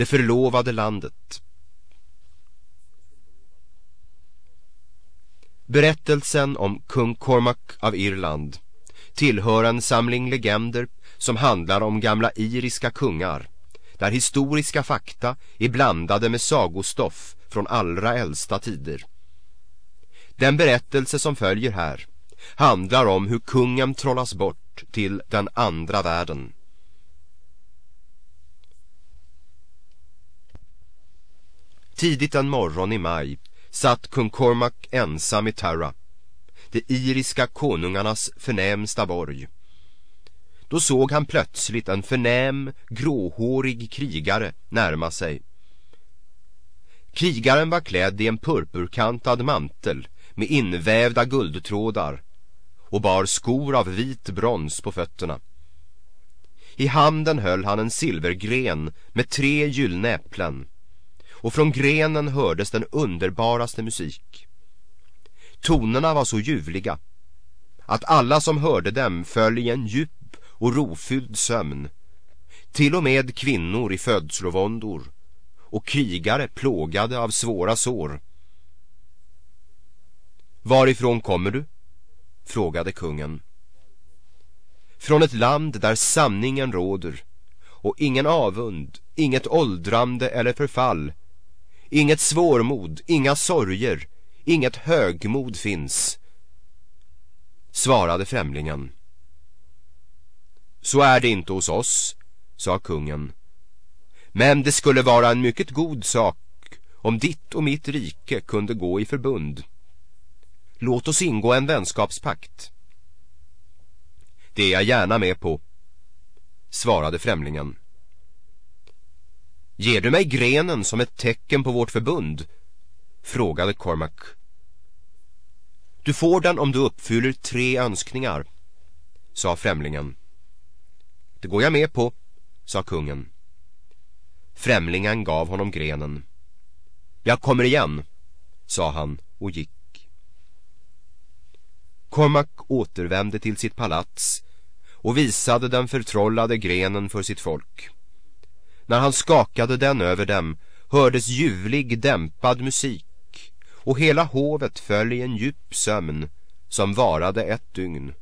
Det förlovade landet Berättelsen om kung Cormac av Irland tillhör en samling legender som handlar om gamla iriska kungar där historiska fakta är blandade med sagostoff från allra äldsta tider. Den berättelse som följer här handlar om hur kungen trollas bort till den andra världen. Tidigt en morgon i maj satt kung Cormac ensam i Tara, de iriska konungarnas förnämsta borg. Då såg han plötsligt en förnäm, gråhårig krigare närma sig. Krigaren var klädd i en purpurkantad mantel med invävda guldtrådar och bar skor av vit brons på fötterna. I handen höll han en silvergren med tre gyllene äpplen och från grenen hördes den underbaraste musik. Tonerna var så ljuvliga att alla som hörde dem föll i en djup och rofylld sömn. Till och med kvinnor i födslovåndor och krigare plågade av svåra sår. Varifrån kommer du? frågade kungen. Från ett land där sanningen råder och ingen avund, inget åldrande eller förfall Inget svårmod, inga sorger, inget högmod finns Svarade främlingen. Så är det inte hos oss, sa kungen. Men det skulle vara en mycket god sak om ditt och mitt rike kunde gå i förbund. Låt oss ingå en vänskapspakt. Det är jag gärna med på Svarade främlingen. Ger du mig grenen som ett tecken på vårt förbund? Frågade Cormac. Du får den om du uppfyller tre önskningar, sa främlingen. Det går jag med på, sa kungen. Främlingen gav honom grenen. Jag kommer igen, sa han och gick. Cormac återvände till sitt palats och visade den förtrollade grenen för sitt folk. När han skakade den över dem hördes ljuvlig dämpad musik och hela hovet föll i en djup sömn som varade ett dygn.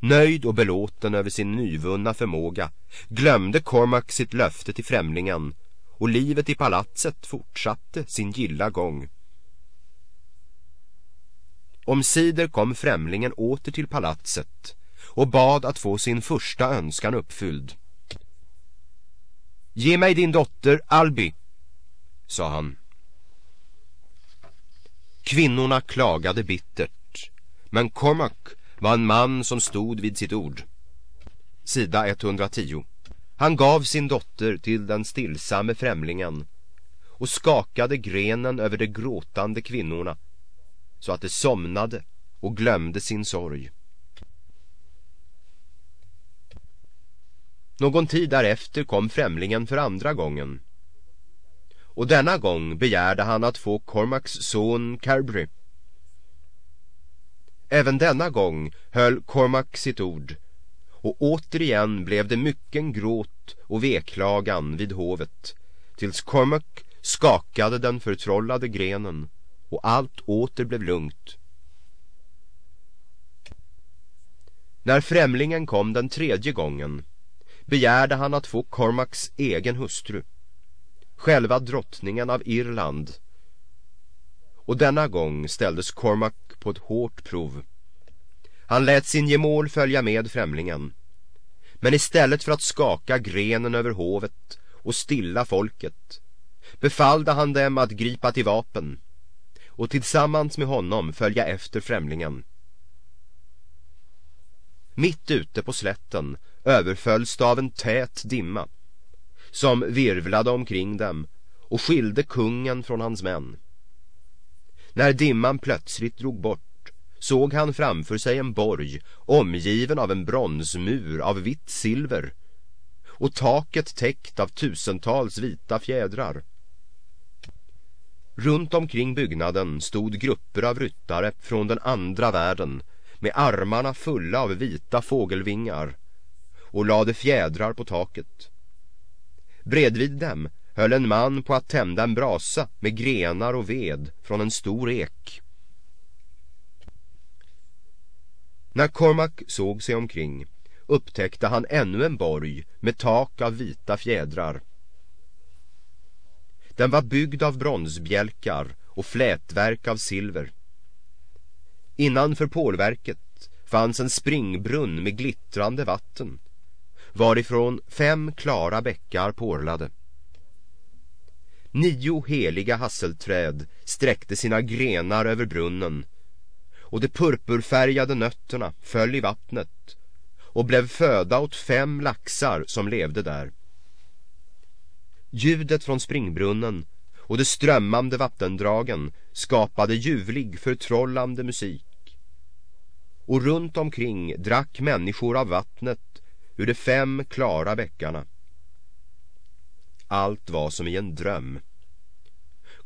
Nöjd och belåten över sin nyvunna förmåga glömde Cormac sitt löfte till främlingen och livet i palatset fortsatte sin gilla gång. Omsider kom främlingen åter till palatset och bad att få sin första önskan uppfylld. Ge mig din dotter Albi, sa han. Kvinnorna klagade bittert, men Cormac var en man som stod vid sitt ord. Sida 110. Han gav sin dotter till den stillsamme främlingen och skakade grenen över de gråtande kvinnorna så att de somnade och glömde sin sorg. Någon tid därefter kom främlingen för andra gången. Och denna gång begärde han att få Cormacs son Carberry. Även denna gång höll Cormac sitt ord och återigen blev det mycken gråt och veklagan vid hovet tills Cormac skakade den förtrollade grenen och allt åter blev lugnt. När främlingen kom den tredje gången begärde han att få Cormacs egen hustru, själva drottningen av Irland. Och denna gång ställdes Cormac på ett hårt prov. Han lät sin gemål följa med främlingen. Men istället för att skaka grenen över hovet och stilla folket befallde han dem att gripa till vapen och tillsammans med honom följa efter främlingen. Mitt ute på slätten överfölls det av en tät dimma som virvlade omkring dem och skilde kungen från hans män. När dimman plötsligt drog bort såg han framför sig en borg omgiven av en bronsmur av vitt silver och taket täckt av tusentals vita fjädrar. Runt omkring byggnaden stod grupper av ryttare från den andra världen med armarna fulla av vita fågelvingar och lade fjädrar på taket. Bredvid dem höll en man på att tända en brasa med grenar och ved från en stor ek. När Cormac såg sig omkring upptäckte han ännu en borg med tak av vita fjädrar. Den var byggd av bronsbjälkar och flätverk av silver. Innanför pålverket fanns en springbrunn med glittrande vatten varifrån fem klara bäckar porlade. Nio heliga hasselträd sträckte sina grenar över brunnen och de purpurfärgade nötterna föll i vattnet och blev föda åt fem laxar som levde där. Ljudet från springbrunnen och de strömmande vattendragen skapade ljuvlig förtrollande musik. Och runt omkring drack människor av vattnet ur de fem klara bäckarna. Allt var som i en dröm.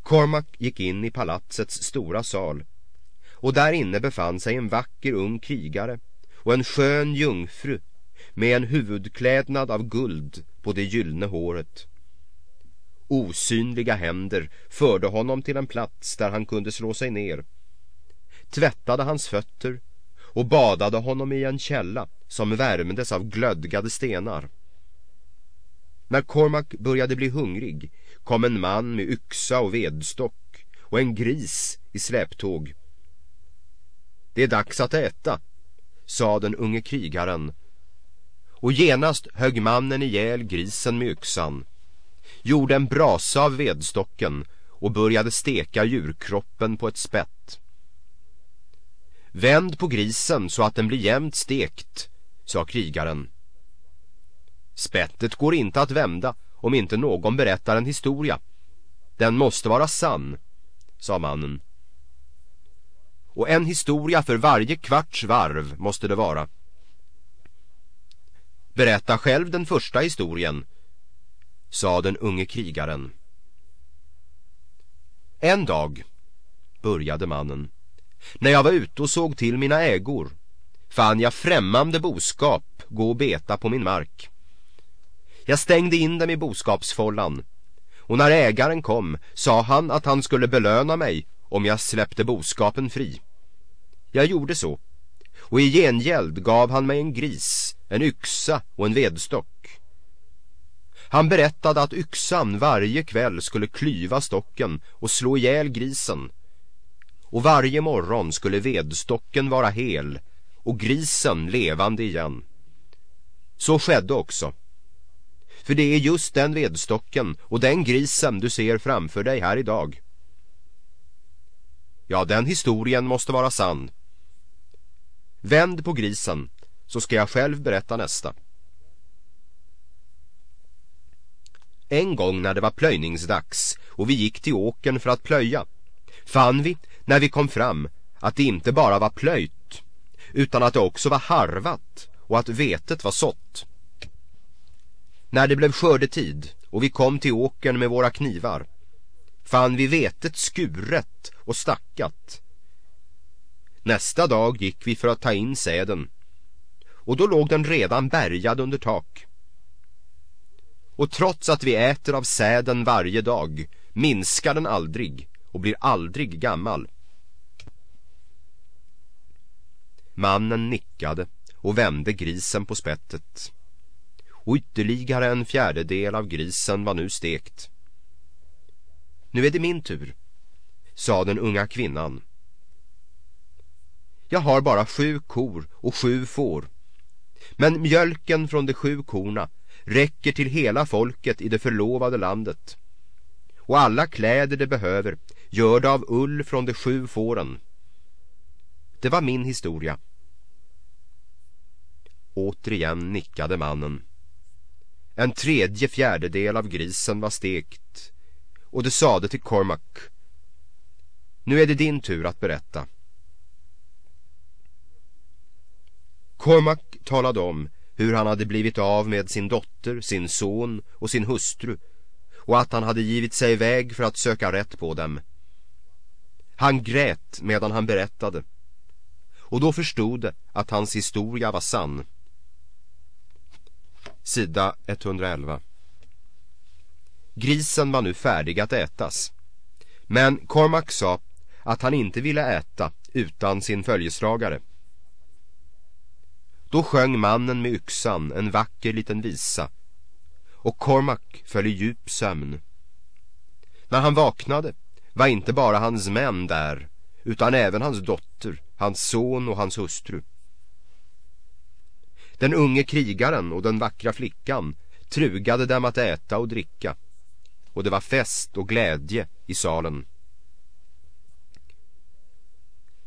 Cormac gick in i palatsets stora sal och där inne befann sig en vacker ung krigare och en skön jungfru med en huvudklädnad av guld på det gyllene håret. Osynliga händer förde honom till en plats där han kunde slå sig ner. Tvättade hans fötter och badade honom i en källa som värmdes av glödgade stenar. När Cormac började bli hungrig kom en man med yxa och vedstock och en gris i släptåg. Det är dags att äta, sa den unge krigaren. Och genast högg mannen ihjäl grisen med yxan, gjorde en brasa av vedstocken och började steka djurkroppen på ett spett. Vänd på grisen så att den blir jämnt stekt, sa krigaren. Spettet går inte att vända om inte någon berättar en historia. Den måste vara sann, sa mannen. Och en historia för varje kvarts varv måste det vara. Berätta själv den första historien, sa den unge krigaren. En dag, började mannen, när jag var ute och såg till mina ägor fann jag främmande boskap gå och beta på min mark. Jag stängde in dem i boskapsfållan och när ägaren kom sa han att han skulle belöna mig om jag släppte boskapen fri. Jag gjorde så och i gengäld gav han mig en gris, en yxa och en vedstock. Han berättade att yxan varje kväll skulle klyva stocken och slå ihjäl grisen. Och varje morgon skulle vedstocken vara hel och grisen levande igen. Så skedde också. För det är just den vedstocken och den grisen du ser framför dig här idag. Ja, den historien måste vara sann. Vänd på grisen så ska jag själv berätta nästa. En gång när det var plöjningsdags och vi gick till åken för att plöja fann vi när vi kom fram att det inte bara var plöjt utan att det också var harvat och att vetet var sått. När det blev skördetid och vi kom till åken med våra knivar fann vi vetet skuret och stackat. Nästa dag gick vi för att ta in säden och då låg den redan bärgad under tak. Och trots att vi äter av säden varje dag minskar den aldrig och blir aldrig gammal. Mannen nickade och vände grisen på spettet. Och ytterligare en fjärdedel av grisen var nu stekt. Nu är det min tur, sa den unga kvinnan. Jag har bara sju kor och sju får. Men mjölken från de sju korna räcker till hela folket i det förlovade landet. Och alla kläder de behöver gör det av ull från de sju fåren. Det var min historia. Återigen nickade mannen. En tredje fjärdedel av grisen var stekt och det sade till Cormac. Nu är det din tur att berätta. Cormac talade om hur han hade blivit av med sin dotter, sin son och sin hustru och att han hade givit sig iväg för att söka rätt på dem. Han grät medan han berättade och då förstod det att hans historia var sann. Sida 111 Grisen var nu färdig att ätas. Men Cormac sa att han inte ville äta utan sin följeslagare. Då sjöng mannen med yxan en vacker liten visa och Cormac föll i djup sömn. När han vaknade var inte bara hans män där utan även hans dotter, hans son och hans hustru. Den unge krigaren och den vackra flickan trugade dem att äta och dricka och det var fest och glädje i salen.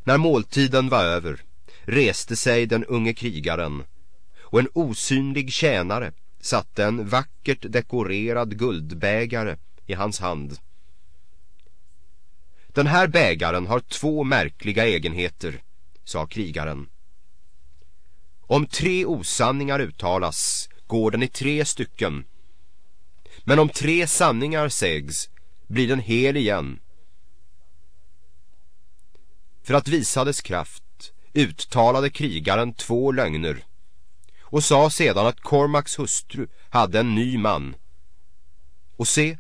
När måltiden var över reste sig den unge krigaren och en osynlig tjänare satte en vackert dekorerad guldbägare i hans hand. Den här bägaren har två märkliga egenheter, sa krigaren. Om tre osanningar uttalas går den i tre stycken. Men om tre sanningar sägs blir den hel igen. För att visa dess kraft uttalade krigaren två lögner och sa sedan att Cormacs hustru hade en ny man. Och se,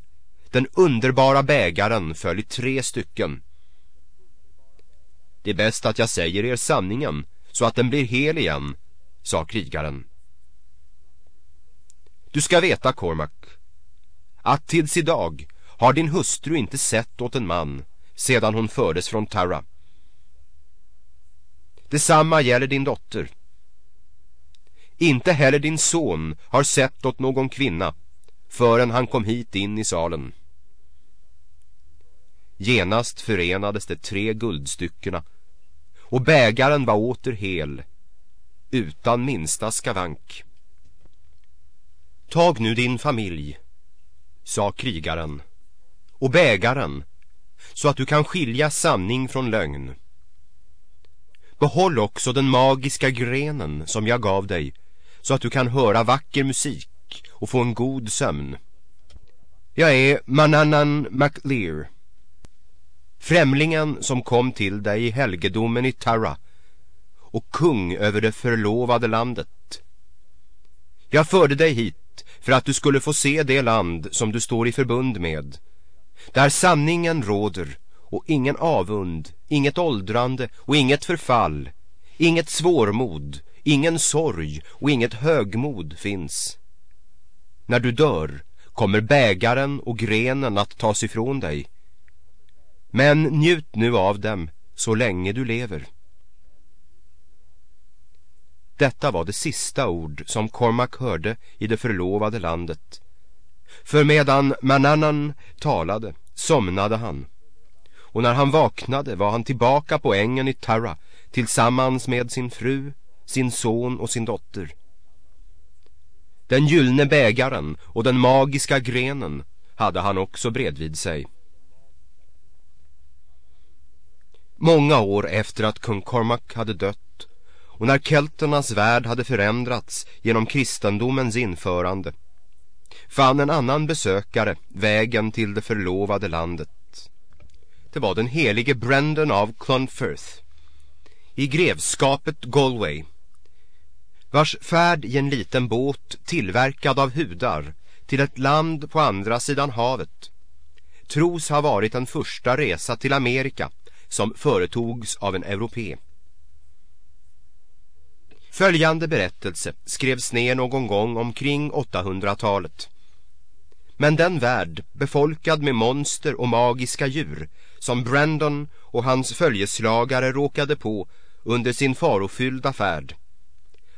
den underbara bägaren föll i tre stycken. Det är bäst att jag säger er sanningen så att den blir hel igen, sa krigaren. Du ska veta, Cormac, att tills idag har din hustru inte sett åt en man sedan hon fördes från Tara. Detsamma gäller din dotter. Inte heller din son har sett åt någon kvinna förrän han kom hit in i salen. Genast förenades de tre guldstyckena och bägaren var åter hel, utan minsta skavank. Tag nu din familj, sa krigaren, och bägaren, så att du kan skilja sanning från lögn. Behåll också den magiska grenen som jag gav dig så att du kan höra vacker musik och få en god sömn. Jag är Mananan MacLear, främlingen som kom till dig i helgedomen i Tara och kung över det förlovade landet. Jag förde dig hit för att du skulle få se det land som du står i förbund med, där sanningen råder och ingen avund, inget åldrande och inget förfall, inget svårmod, ingen sorg och inget högmod finns. När du dör kommer bägaren och grenen att tas ifrån dig. Men njut nu av dem så länge du lever. Detta var det sista ord som Cormac hörde i det förlovade landet. För medan Manannan talade somnade han och när han vaknade var han tillbaka på ängen i Tara tillsammans med sin fru, sin son och sin dotter. Den gyllne bägaren och den magiska grenen hade han också bredvid sig. Många år efter att kung Cormac hade dött och när kelternas värld hade förändrats genom kristendomens införande fann en annan besökare vägen till det förlovade landet. Det var den helige Brendan av Clonfirth i grevskapet Galway vars färd i en liten båt tillverkad av hudar till ett land på andra sidan havet tros ha varit den första resa till Amerika som företogs av en europé. Följande berättelse skrevs ner någon gång omkring 800-talet. Men den värld, befolkad med monster och magiska djur, som Brandon och hans följeslagare råkade på under sin farofyllda färd,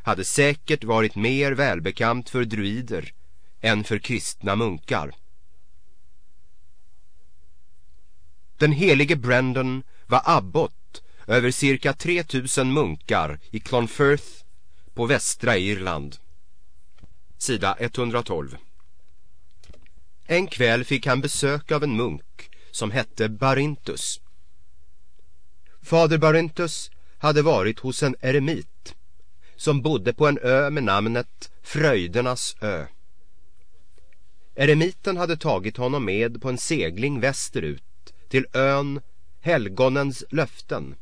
hade säkert varit mer välbekant för druider än för kristna munkar. Den helige Brandon var abbot över cirka 3000 munkar i Clonfirth på västra Irland. Sida 112 en kväll fick han besök av en munk som hette Barintus. Fader Barintus hade varit hos en eremit som bodde på en ö med namnet Fröjdernas ö. Eremiten hade tagit honom med på en segling västerut till ön Helgonens löften.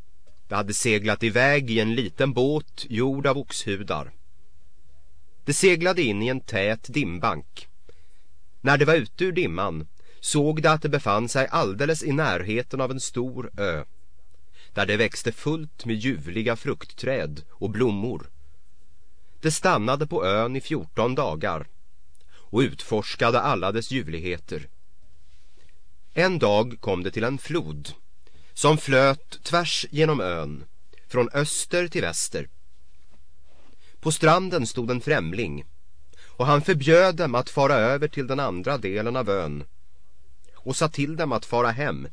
Det hade seglat iväg i en liten båt gjord av oxhudar. Det seglade in i en tät dimbank När det var ute ur dimman såg det att det befann sig alldeles i närheten av en stor ö där det växte fullt med ljuvliga fruktträd och blommor. De stannade på ön i 14 dagar och utforskade alla dess ljuvligheter. En dag kom det till en flod som flöt tvärs genom ön från öster till väster. På stranden stod en främling och han förbjöd dem att fara över till den andra delen av ön och sa till dem att fara hem.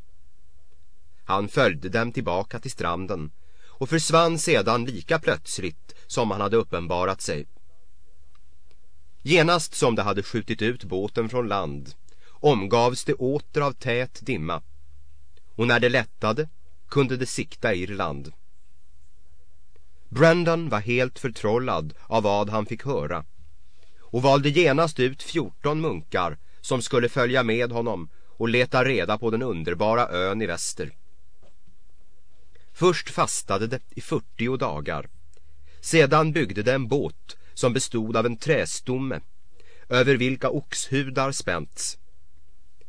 Han följde dem tillbaka till stranden och försvann sedan lika plötsligt som han hade uppenbarat sig. Genast som det hade skjutit ut båten från land omgavs det åter av tät dimma och när det lättade kunde det sikta Irland. Brandon var helt förtrollad av vad han fick höra och valde genast ut 14 munkar som skulle följa med honom och leta reda på den underbara ön i väster. Först fastade det i 40 dagar. Sedan byggde de en båt som bestod av en trästomme över vilka oxhudar spänts.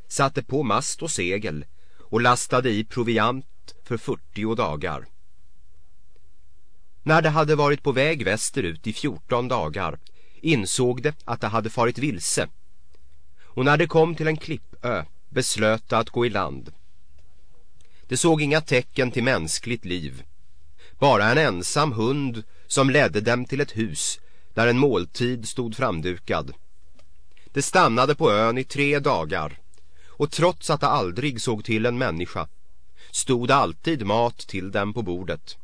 Satte på mast och segel och lastade i proviant för 40 dagar. När det hade varit på väg västerut i 14 dagar insåg det att det hade farit vilse. Och när det kom till en klippö beslöt det att gå i land. Det såg inga tecken till mänskligt liv. Bara en ensam hund som ledde dem till ett hus där en måltid stod framdukad. Det stannade på ön i tre dagar och trots att det aldrig såg till en människa stod alltid mat till dem på bordet.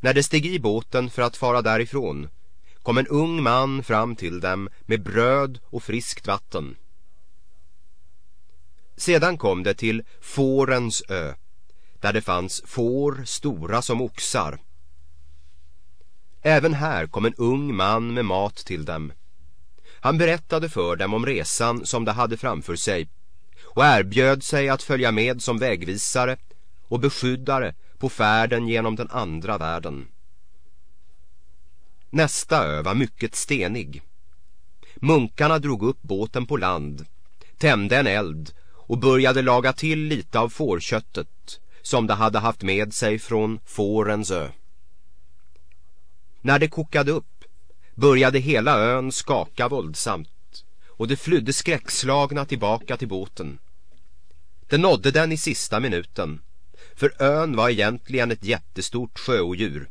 När de steg i båten för att fara därifrån kom en ung man fram till dem med bröd och friskt vatten. Sedan kom det till Fårens ö, där det fanns får stora som oxar. Även här kom en ung man med mat till dem. Han berättade för dem om resan som de hade framför sig och erbjöd sig att följa med som vägvisare och beskyddare på färden genom den andra världen. Nästa ö var mycket stenig. Munkarna drog upp båten på land, tände en eld och började laga till lite av fårköttet som de hade haft med sig från Fårens ö. När det kokade upp började hela ön skaka våldsamt och det flydde skräckslagna tillbaka till båten. Det nådde den i sista minuten, för ön var egentligen ett jättestort sjöodjur.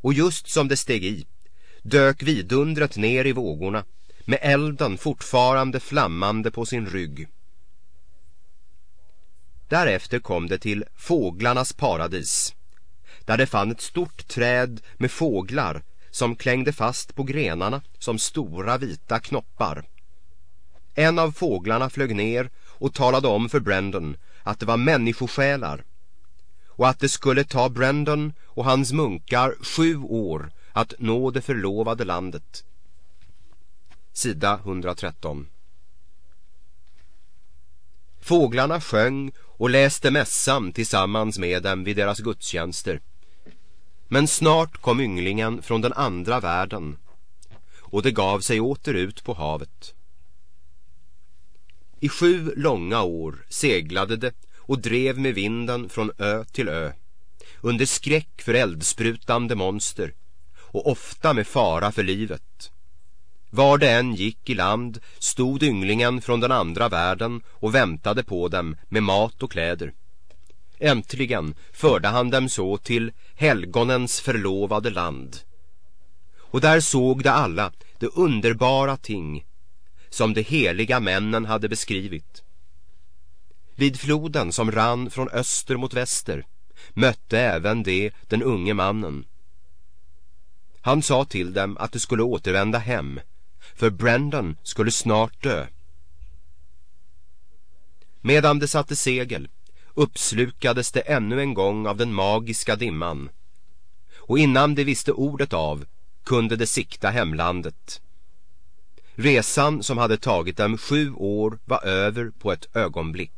Och just som det steg i dök vidundret ner i vågorna med elden fortfarande flammande på sin rygg. Därefter kom det till fåglarnas paradis där det fann ett stort träd med fåglar som klängde fast på grenarna som stora vita knoppar. En av fåglarna flög ner och talade om för Brandon att det var människosjälar och att det skulle ta Brandon och hans munkar sju år att nå det förlovade landet. Sida 113 Fåglarna sjöng och läste mässan tillsammans med dem vid deras gudstjänster. Men snart kom ynglingen från den andra världen och det gav sig åter ut på havet. I sju långa år seglade det och drev med vinden från ö till ö under skräck för eldsprutande monster och ofta med fara för livet. Var det än gick i land stod ynglingen från den andra världen och väntade på dem med mat och kläder. Äntligen förde han dem så till helgonens förlovade land. Och där såg de alla det underbara ting som de heliga männen hade beskrivit. Vid floden som rann från öster mot väster mötte även det den unge mannen. Han sa till dem att de skulle återvända hem för Brandon skulle snart dö. Medan de satte segel uppslukades det ännu en gång av den magiska dimman och innan de visste ordet av kunde de sikta hemlandet. Resan som hade tagit dem sju år var över på ett ögonblick.